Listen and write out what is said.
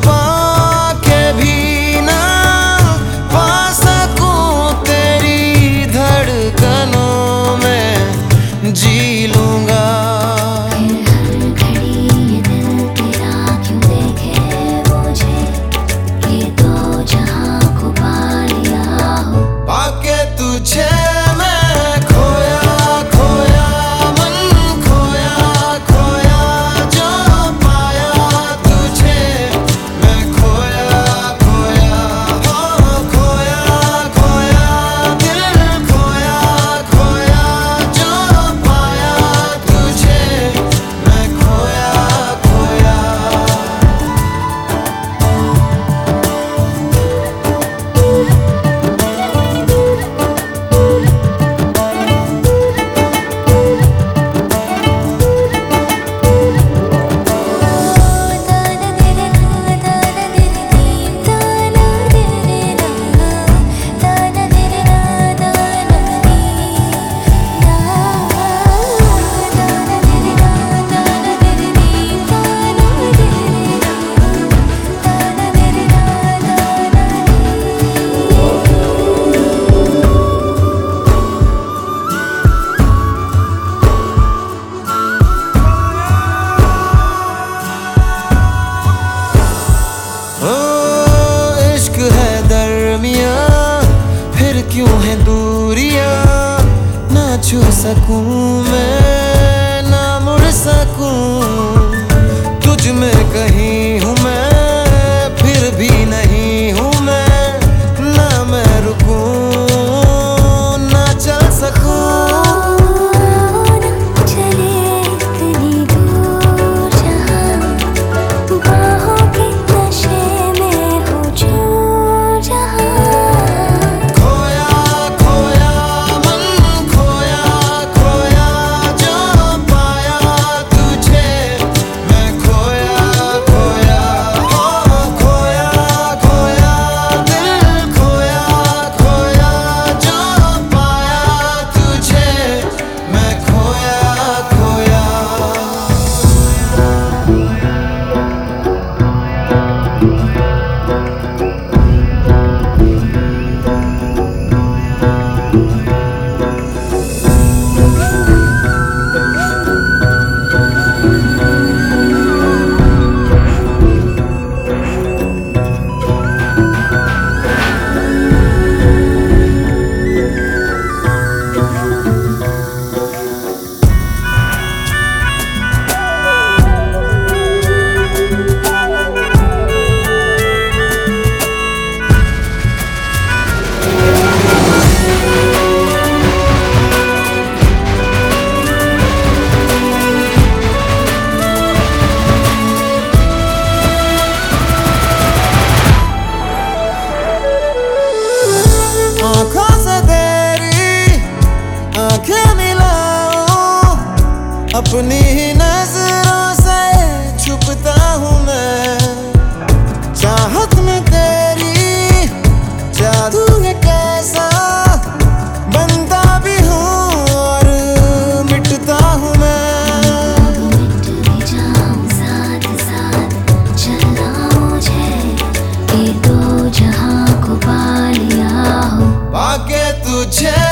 봐 you juu sa kumbe तुझे